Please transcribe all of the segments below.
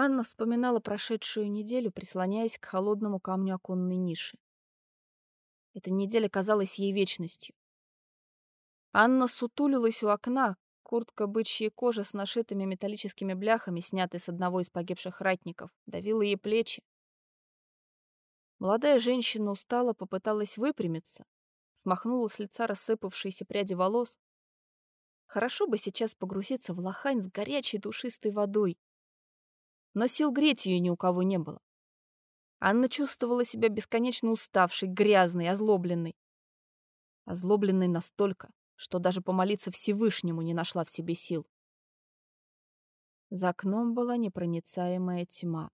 Анна вспоминала прошедшую неделю, прислоняясь к холодному камню оконной ниши. Эта неделя казалась ей вечностью. Анна сутулилась у окна, куртка бычьей кожи с нашитыми металлическими бляхами, снятая с одного из погибших ратников, давила ей плечи. Молодая женщина устала, попыталась выпрямиться, смахнула с лица рассыпавшиеся пряди волос. Хорошо бы сейчас погрузиться в лохань с горячей душистой водой, но сил греть ее ни у кого не было. Анна чувствовала себя бесконечно уставшей, грязной, озлобленной. Озлобленной настолько, что даже помолиться Всевышнему не нашла в себе сил. За окном была непроницаемая тьма.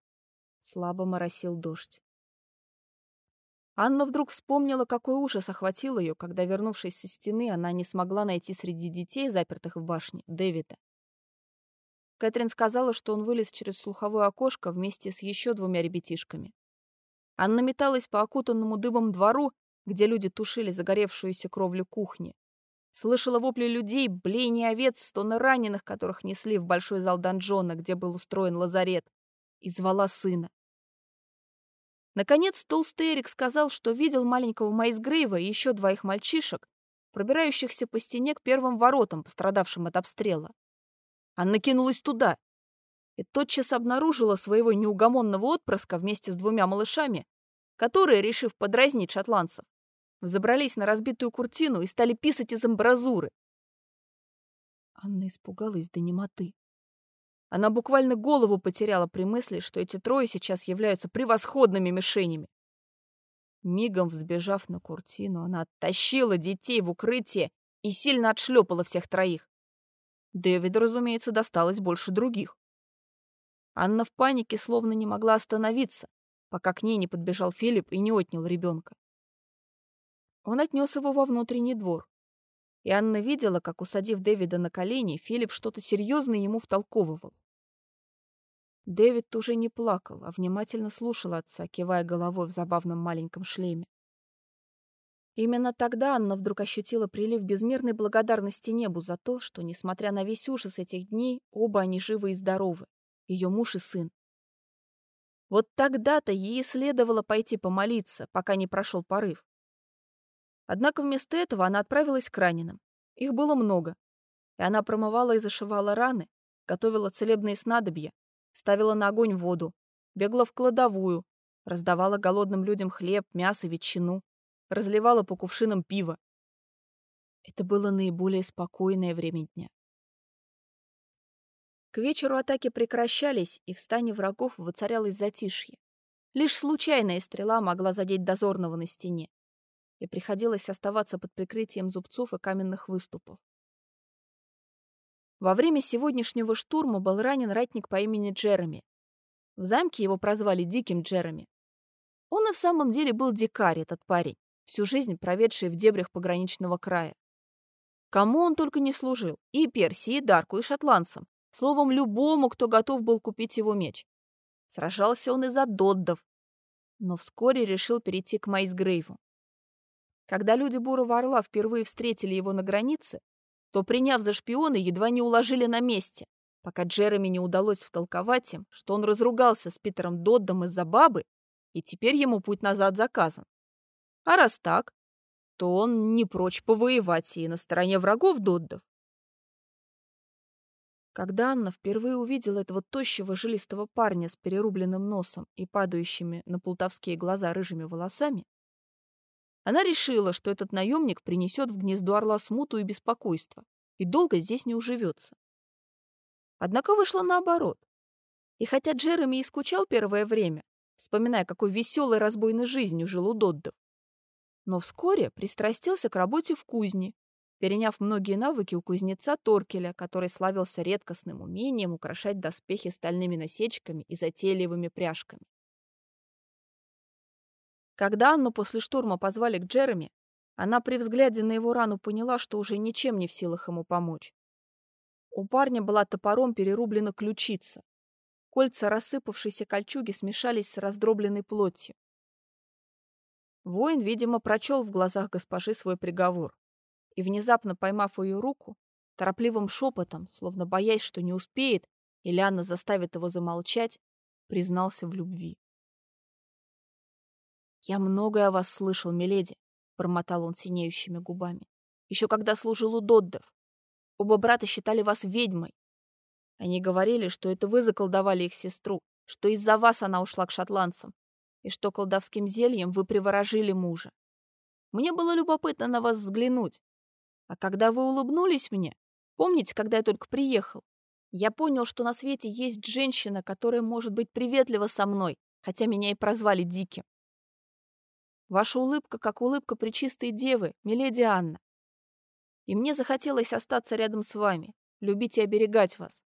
Слабо моросил дождь. Анна вдруг вспомнила, какой ужас охватил ее, когда, вернувшись со стены, она не смогла найти среди детей, запертых в башне, Дэвида. Кэтрин сказала, что он вылез через слуховое окошко вместе с еще двумя ребятишками. Анна металась по окутанному дыбом двору, где люди тушили загоревшуюся кровлю кухни. Слышала вопли людей, блеяние овец, стоны раненых, которых несли в большой зал донжона, где был устроен лазарет, и звала сына. Наконец, толстый Эрик сказал, что видел маленького Майсгрейва и еще двоих мальчишек, пробирающихся по стене к первым воротам, пострадавшим от обстрела. Она кинулась туда и тотчас обнаружила своего неугомонного отпрыска вместе с двумя малышами, которые, решив подразнить шотландцев, взобрались на разбитую куртину и стали писать из амбразуры. Анна испугалась до немоты. Она буквально голову потеряла при мысли, что эти трое сейчас являются превосходными мишенями. Мигом взбежав на куртину, она оттащила детей в укрытие и сильно отшлепала всех троих. Дэвиду, разумеется, досталось больше других. Анна в панике словно не могла остановиться, пока к ней не подбежал Филипп и не отнял ребенка. Он отнес его во внутренний двор. И Анна видела, как, усадив Дэвида на колени, Филипп что-то серьезное ему втолковывал. Дэвид уже не плакал, а внимательно слушал отца, кивая головой в забавном маленьком шлеме. Именно тогда Анна вдруг ощутила прилив безмерной благодарности небу за то, что, несмотря на весь ужас этих дней, оба они живы и здоровы, ее муж и сын. Вот тогда-то ей следовало пойти помолиться, пока не прошел порыв. Однако вместо этого она отправилась к раненым. Их было много. И она промывала и зашивала раны, готовила целебные снадобья, ставила на огонь воду, бегала в кладовую, раздавала голодным людям хлеб, мясо, ветчину, разливала по кувшинам пива. Это было наиболее спокойное время дня. К вечеру атаки прекращались, и в стане врагов воцарялось затишье. Лишь случайная стрела могла задеть дозорного на стене и приходилось оставаться под прикрытием зубцов и каменных выступов. Во время сегодняшнего штурма был ранен ратник по имени Джереми. В замке его прозвали Диким Джереми. Он и в самом деле был дикарь, этот парень, всю жизнь проведший в дебрях пограничного края. Кому он только не служил, и Персии, и Дарку, и шотландцам, словом, любому, кто готов был купить его меч. Сражался он из-за доддов, но вскоре решил перейти к Майсгрейву. Когда люди Бурого Орла впервые встретили его на границе, то, приняв за шпиона, едва не уложили на месте, пока Джереми не удалось втолковать им, что он разругался с Питером Доддом из-за бабы, и теперь ему путь назад заказан. А раз так, то он не прочь повоевать и на стороне врагов Доддов. Когда Анна впервые увидела этого тощего жилистого парня с перерубленным носом и падающими на плутовские глаза рыжими волосами, она решила, что этот наемник принесет в гнездо орла смуту и беспокойство, и долго здесь не уживется. Однако вышло наоборот. И хотя Джереми и скучал первое время, вспоминая, какой веселой разбойной жизнью жил у Доддов, но вскоре пристрастился к работе в кузне, переняв многие навыки у кузнеца Торкеля, который славился редкостным умением украшать доспехи стальными насечками и затейливыми пряжками. Когда Анну после штурма позвали к Джереми, она при взгляде на его рану поняла, что уже ничем не в силах ему помочь. У парня была топором перерублена ключица. Кольца рассыпавшейся кольчуги смешались с раздробленной плотью. Воин, видимо, прочел в глазах госпожи свой приговор и, внезапно поймав ее руку, торопливым шепотом, словно боясь, что не успеет, или Анна заставит его замолчать, признался в любви. «Я многое о вас слышал, миледи», — бормотал он синеющими губами. «Еще когда служил у Доддов. Оба брата считали вас ведьмой. Они говорили, что это вы заколдовали их сестру, что из-за вас она ушла к шотландцам, и что колдовским зельем вы приворожили мужа. Мне было любопытно на вас взглянуть. А когда вы улыбнулись мне, помните, когда я только приехал, я понял, что на свете есть женщина, которая может быть приветлива со мной, хотя меня и прозвали Диким. Ваша улыбка, как улыбка Пречистой Девы, миледи Анна. И мне захотелось остаться рядом с вами, любить и оберегать вас.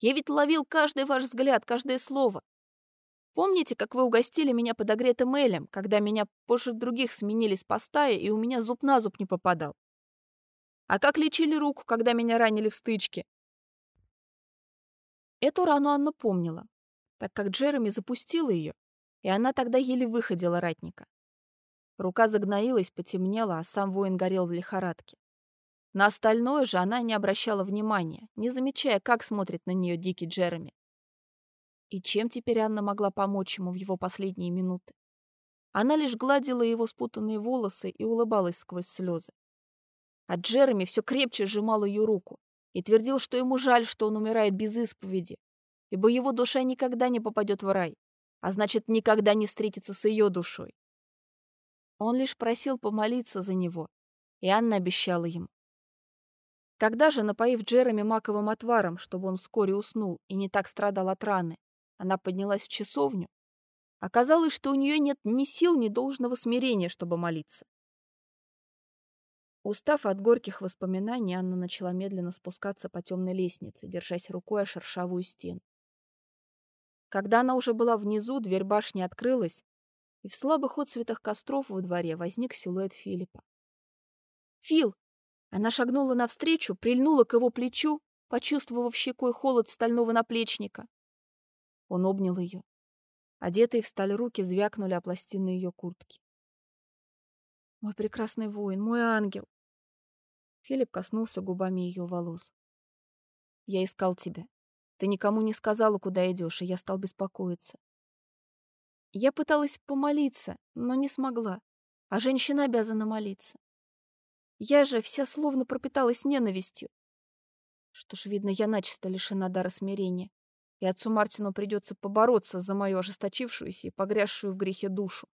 Я ведь ловил каждый ваш взгляд, каждое слово. Помните, как вы угостили меня подогретым элем, когда меня позже других сменили с поста, и у меня зуб на зуб не попадал? А как лечили руку, когда меня ранили в стычке? Эту рану Анна помнила, так как Джереми запустила ее, и она тогда еле выходила ратника. Рука загноилась, потемнела, а сам воин горел в лихорадке. На остальное же она не обращала внимания, не замечая, как смотрит на нее дикий Джереми. И чем теперь Анна могла помочь ему в его последние минуты? Она лишь гладила его спутанные волосы и улыбалась сквозь слезы. А Джереми все крепче сжимал ее руку и твердил, что ему жаль, что он умирает без исповеди, ибо его душа никогда не попадет в рай, а значит, никогда не встретится с ее душой. Он лишь просил помолиться за него, и Анна обещала ему. Когда же, напоив Джереми маковым отваром, чтобы он вскоре уснул и не так страдал от раны, она поднялась в часовню, оказалось, что у нее нет ни сил, ни должного смирения, чтобы молиться. Устав от горьких воспоминаний, Анна начала медленно спускаться по темной лестнице, держась рукой о шершавую стену. Когда она уже была внизу, дверь башни открылась, и в слабых отцветах костров во дворе возник силуэт Филиппа. «Фил!» Она шагнула навстречу, прильнула к его плечу, почувствовав щекой холод стального наплечника. Он обнял ее. Одетые в сталь руки звякнули о пластины ее куртки. «Мой прекрасный воин, мой ангел!» Филипп коснулся губами ее волос. «Я искал тебя. Ты никому не сказала, куда идешь, и я стал беспокоиться. Я пыталась помолиться, но не смогла, а женщина обязана молиться. Я же вся словно пропиталась ненавистью. Что ж, видно, я начисто лишена дара смирения, и отцу Мартину придется побороться за мою ожесточившуюся и погрязшую в грехе душу.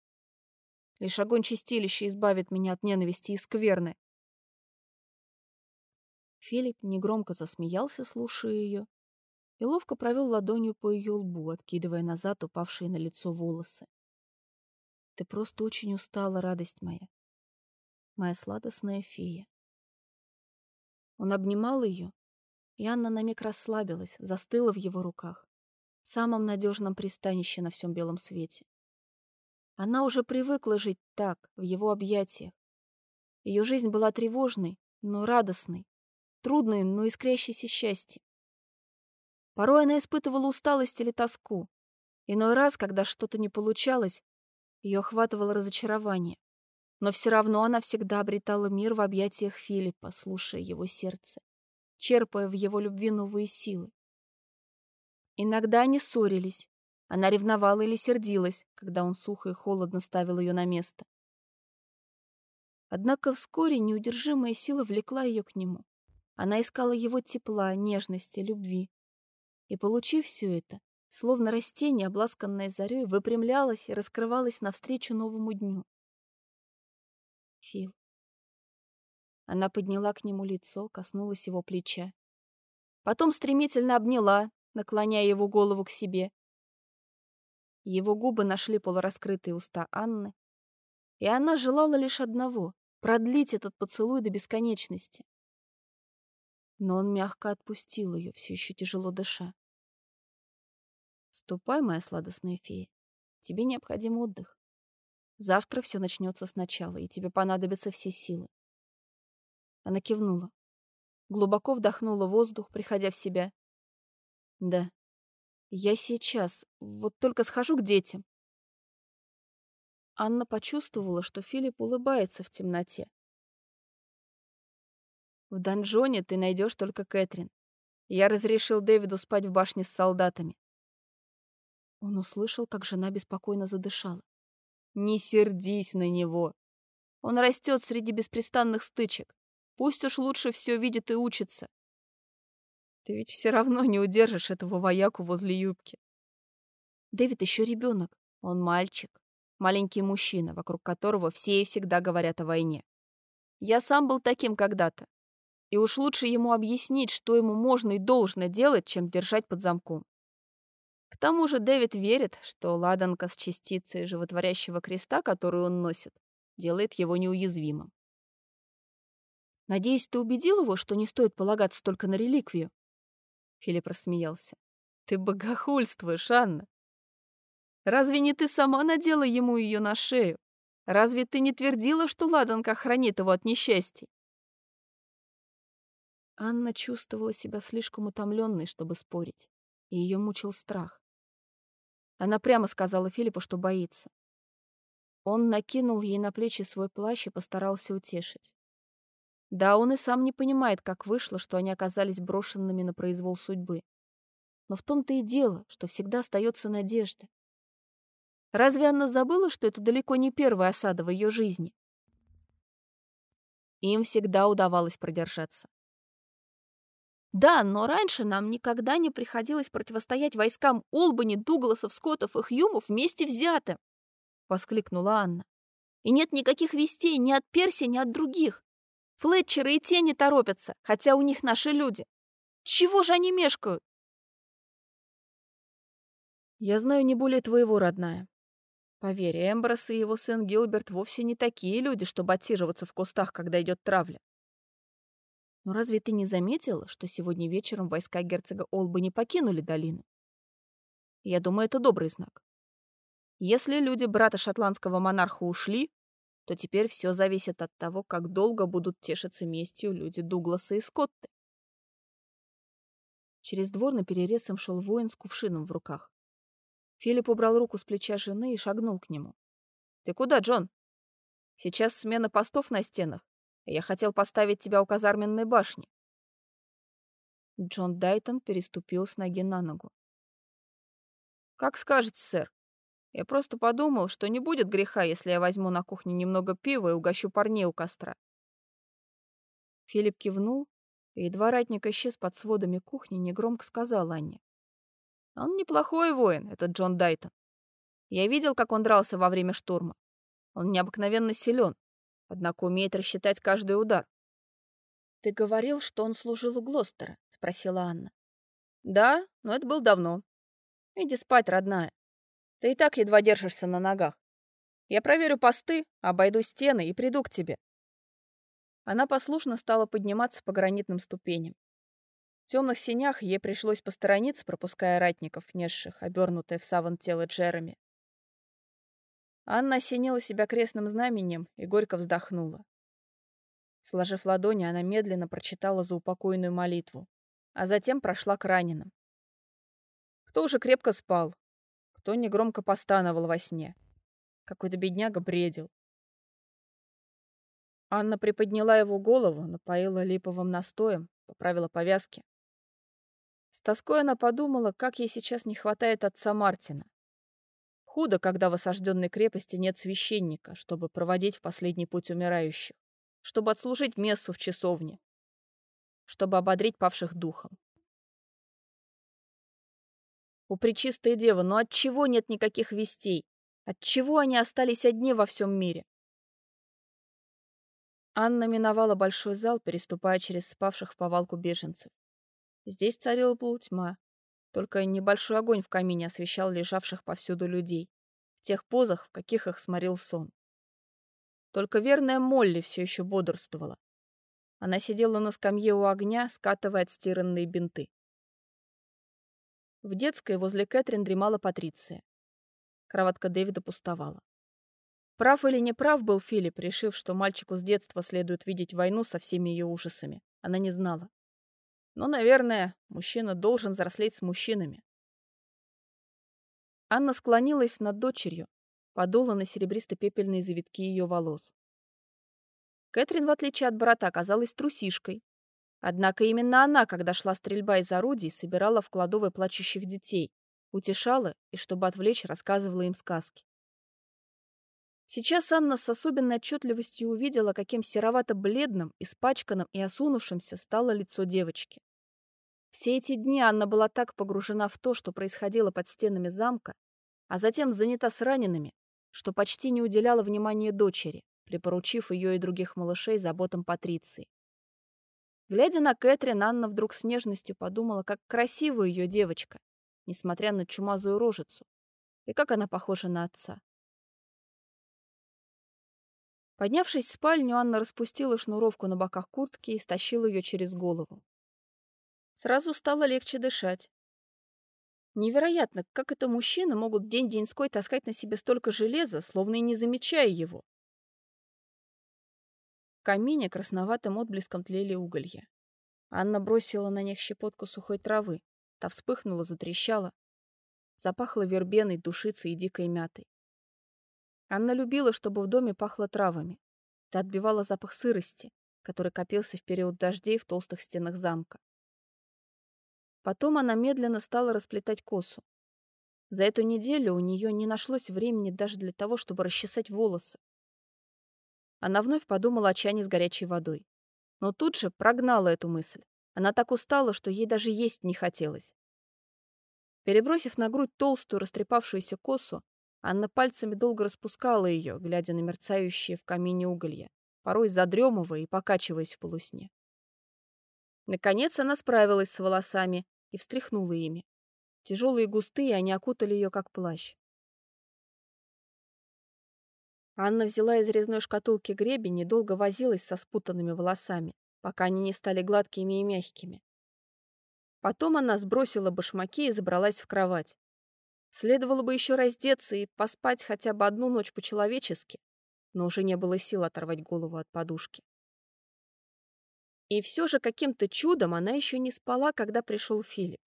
Лишь огонь чистилища избавит меня от ненависти и скверны. Филипп негромко засмеялся, слушая ее, и ловко провел ладонью по ее лбу, откидывая назад упавшие на лицо волосы. «Ты просто очень устала, радость моя моя сладостная фея. Он обнимал ее, и Анна на миг расслабилась, застыла в его руках, в самом надежном пристанище на всем белом свете. Она уже привыкла жить так, в его объятиях. Ее жизнь была тревожной, но радостной, трудной, но искрящейся счастьем. Порой она испытывала усталость или тоску. Иной раз, когда что-то не получалось, ее охватывало разочарование. Но все равно она всегда обретала мир в объятиях Филиппа, слушая его сердце, черпая в его любви новые силы. Иногда они ссорились. Она ревновала или сердилась, когда он сухо и холодно ставил ее на место. Однако вскоре неудержимая сила влекла ее к нему. Она искала его тепла, нежности, любви. И, получив все это, словно растение, обласканное зарей, выпрямлялась и раскрывалась навстречу новому дню. Фил. Она подняла к нему лицо, коснулась его плеча. Потом стремительно обняла, наклоняя его голову к себе. Его губы нашли полураскрытые уста Анны, и она желала лишь одного — продлить этот поцелуй до бесконечности. Но он мягко отпустил ее, все еще тяжело дыша. «Ступай, моя сладостная фея, тебе необходим отдых. Завтра все начнется сначала, и тебе понадобятся все силы. Она кивнула. Глубоко вдохнула воздух, приходя в себя. Да, я сейчас, вот только схожу к детям. Анна почувствовала, что Филипп улыбается в темноте. В донжоне ты найдешь только Кэтрин. Я разрешил Дэвиду спать в башне с солдатами. Он услышал, как жена беспокойно задышала. «Не сердись на него. Он растет среди беспрестанных стычек. Пусть уж лучше все видит и учится. Ты ведь все равно не удержишь этого вояку возле юбки. Дэвид еще ребенок. Он мальчик. Маленький мужчина, вокруг которого все и всегда говорят о войне. Я сам был таким когда-то. И уж лучше ему объяснить, что ему можно и должно делать, чем держать под замком. К тому же Дэвид верит, что ладанка с частицей животворящего креста, которую он носит, делает его неуязвимым. «Надеюсь, ты убедил его, что не стоит полагаться только на реликвию?» Филипп рассмеялся. «Ты богохульствуешь, Анна. Разве не ты сама надела ему ее на шею? Разве ты не твердила, что ладанка хранит его от несчастий?» Анна чувствовала себя слишком утомленной, чтобы спорить, и ее мучил страх. Она прямо сказала Филиппу, что боится. Он накинул ей на плечи свой плащ и постарался утешить. Да, он и сам не понимает, как вышло, что они оказались брошенными на произвол судьбы. Но в том-то и дело, что всегда остается надежда. Разве Анна забыла, что это далеко не первая осада в ее жизни? Им всегда удавалось продержаться. Да, но раньше нам никогда не приходилось противостоять войскам Олбани, Дугласов, Скоттов и Хьюмов вместе взятым, — воскликнула Анна. И нет никаких вестей ни от Перси, ни от других. Флетчеры и те не торопятся, хотя у них наши люди. Чего же они мешкают? Я знаю не более твоего, родная. Поверь, Эмброс и его сын Гилберт вовсе не такие люди, чтобы отсиживаться в кустах, когда идет травля. Но разве ты не заметила, что сегодня вечером войска герцога Олба не покинули долину? Я думаю, это добрый знак. Если люди брата шотландского монарха ушли, то теперь все зависит от того, как долго будут тешиться местью люди Дугласа и Скотты. Через двор на перерез им шел воин с кувшином в руках. Филипп убрал руку с плеча жены и шагнул к нему. «Ты куда, Джон? Сейчас смена постов на стенах. Я хотел поставить тебя у казарменной башни». Джон Дайтон переступил с ноги на ногу. «Как скажете, сэр. Я просто подумал, что не будет греха, если я возьму на кухне немного пива и угощу парней у костра. Филипп кивнул, и едва ратник исчез под сводами кухни, негромко сказал Анне. Он неплохой воин, этот Джон Дайтон. Я видел, как он дрался во время штурма. Он необыкновенно силен, однако умеет рассчитать каждый удар. «Ты говорил, что он служил у Глостера?» — спросила Анна. «Да, но это было давно. Иди спать, родная. Ты и так едва держишься на ногах. Я проверю посты, обойду стены и приду к тебе». Она послушно стала подниматься по гранитным ступеням. В темных синях ей пришлось посторониться, пропуская ратников, несших, обернутое в саван тело Джереми. Анна осенила себя крестным знаменем и горько вздохнула. Сложив ладони, она медленно прочитала заупокойную молитву, а затем прошла к раненым. Кто уже крепко спал, кто негромко постановал во сне. Какой-то бедняга бредил. Анна приподняла его голову, напоила липовым настоем, поправила повязки. С тоской она подумала, как ей сейчас не хватает отца Мартина. Худо, когда в осажденной крепости нет священника, чтобы проводить в последний путь умирающих, чтобы отслужить мессу в часовне, чтобы ободрить павших духом. У Пречистой Девы, но от чего нет никаких вестей? От чего они остались одни во всем мире? Анна миновала большой зал, переступая через спавших в повалку беженцев. Здесь царила полутьма. Только небольшой огонь в камине освещал лежавших повсюду людей, в тех позах, в каких их сморил сон. Только верная Молли все еще бодрствовала. Она сидела на скамье у огня, скатывая отстиранные бинты. В детской возле Кэтрин дремала Патриция. Кроватка Дэвида пустовала. Прав или не прав был Филипп, решив, что мальчику с детства следует видеть войну со всеми ее ужасами. Она не знала. Но, наверное, мужчина должен взрослеть с мужчинами. Анна склонилась над дочерью, подула на серебристо-пепельные завитки ее волос. Кэтрин, в отличие от брата, оказалась трусишкой, Однако именно она, когда шла стрельба из орудий, собирала в кладовой плачущих детей, утешала и, чтобы отвлечь, рассказывала им сказки. Сейчас Анна с особенной отчетливостью увидела, каким серовато-бледным, испачканным и осунувшимся стало лицо девочки. Все эти дни Анна была так погружена в то, что происходило под стенами замка, а затем занята с ранеными, что почти не уделяла внимания дочери, припоручив ее и других малышей заботам Патриции. Глядя на Кэтрин, Анна вдруг с нежностью подумала, как красива ее девочка, несмотря на чумазую рожицу, и как она похожа на отца. Поднявшись в спальню, Анна распустила шнуровку на боках куртки и стащила ее через голову. Сразу стало легче дышать. Невероятно, как это мужчины могут день-деньской таскать на себе столько железа, словно и не замечая его. Камине красноватым отблеском тлели уголья. Анна бросила на них щепотку сухой травы. Та вспыхнула, затрещала. Запахло вербеной, душицей и дикой мятой. Анна любила, чтобы в доме пахло травами. Это отбивало запах сырости, который копился в период дождей в толстых стенах замка. Потом она медленно стала расплетать косу. За эту неделю у нее не нашлось времени даже для того, чтобы расчесать волосы. Она вновь подумала о чане с горячей водой. Но тут же прогнала эту мысль. Она так устала, что ей даже есть не хотелось. Перебросив на грудь толстую растрепавшуюся косу, Анна пальцами долго распускала ее, глядя на мерцающие в камине уголья, порой задремывая и покачиваясь в полусне. Наконец она справилась с волосами и встряхнула ими. Тяжелые и густые, они окутали ее, как плащ. Анна взяла из резной шкатулки гребень и долго возилась со спутанными волосами, пока они не стали гладкими и мягкими. Потом она сбросила башмаки и забралась в кровать. Следовало бы еще раздеться и поспать хотя бы одну ночь по-человечески, но уже не было сил оторвать голову от подушки. И все же каким-то чудом она еще не спала, когда пришел Филипп.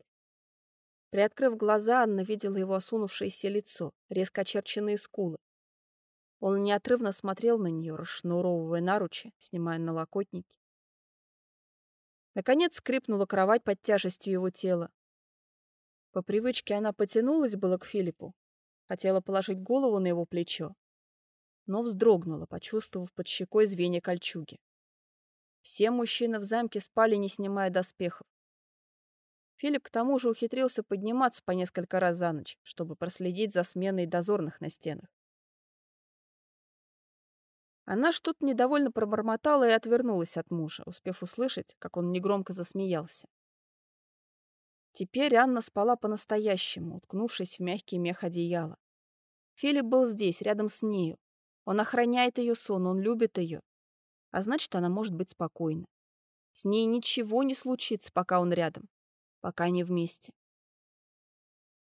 Приоткрыв глаза, Анна видела его осунувшееся лицо, резко очерченные скулы. Он неотрывно смотрел на нее, расшнуровывая наручи, снимая налокотники. Наконец скрипнула кровать под тяжестью его тела. По привычке она потянулась было к Филиппу, хотела положить голову на его плечо, но вздрогнула, почувствовав под щекой звенья кольчуги. Все мужчины в замке спали, не снимая доспехов. Филипп к тому же ухитрился подниматься по несколько раз за ночь, чтобы проследить за сменой дозорных на стенах. Она что-то недовольно пробормотала и отвернулась от мужа, успев услышать, как он негромко засмеялся. Теперь Анна спала по-настоящему, уткнувшись в мягкий мех одеяла. Филипп был здесь, рядом с нею. Он охраняет ее сон, он любит ее. А значит, она может быть спокойна. С ней ничего не случится, пока он рядом, пока они вместе.